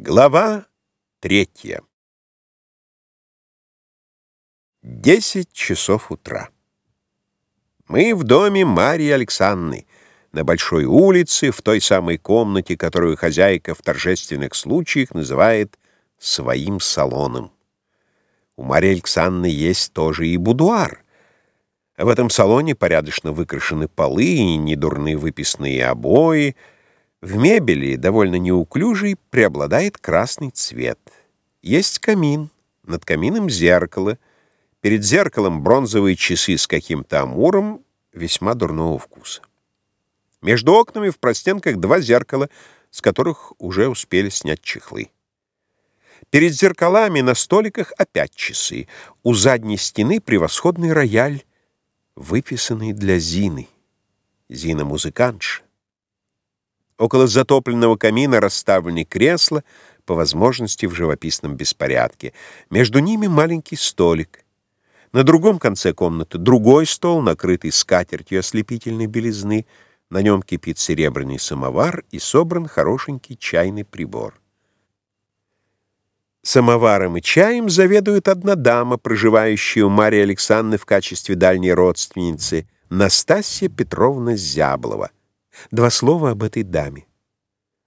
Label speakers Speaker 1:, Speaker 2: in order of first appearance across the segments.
Speaker 1: Глава третья. Десять часов утра. Мы в доме Марии Александры, на Большой улице, в той самой комнате, которую хозяйка в торжественных случаях называет своим салоном. У Марии Александры есть тоже и будуар. В этом салоне порядочно выкрашены полы и недурные выписные обои — в мебели, довольно неуклюжей, преобладает красный цвет. Есть камин, над камином зеркало, перед зеркалом бронзовые часы с каким-то амуром весьма дурного вкуса. Между окнами в простенках два зеркала, с которых уже успели снять чехлы. Перед зеркалами на столиках опять часы. У задней стены превосходный рояль, выписанный для Зины. Зина музыкантша. Около затопленного камина расставлены кресла, по возможности в живописном беспорядке. Между ними маленький столик. На другом конце комнаты другой стол, накрытый скатертью ослепительной белизны. На нем кипит серебряный самовар и собран хорошенький чайный прибор. Самоваром и чаем заведует одна дама, проживающая у Марии Александры в качестве дальней родственницы, Настасья Петровна Зяблова. Два слова об этой даме.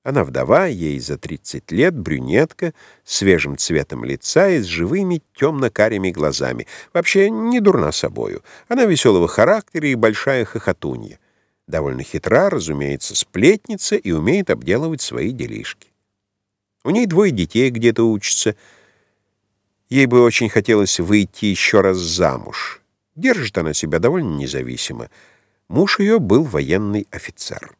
Speaker 1: Она вдова, ей за 30 лет, брюнетка, свежим цветом лица и с живыми темно-карими глазами. Вообще не дурна собою. Она веселого характера и большая хохотунья. Довольно хитра, разумеется, сплетница и умеет обделывать свои делишки. У ней двое детей где-то учатся. Ей бы очень хотелось выйти еще раз замуж. Держит она себя довольно независимо. Муж ее был военный офицер.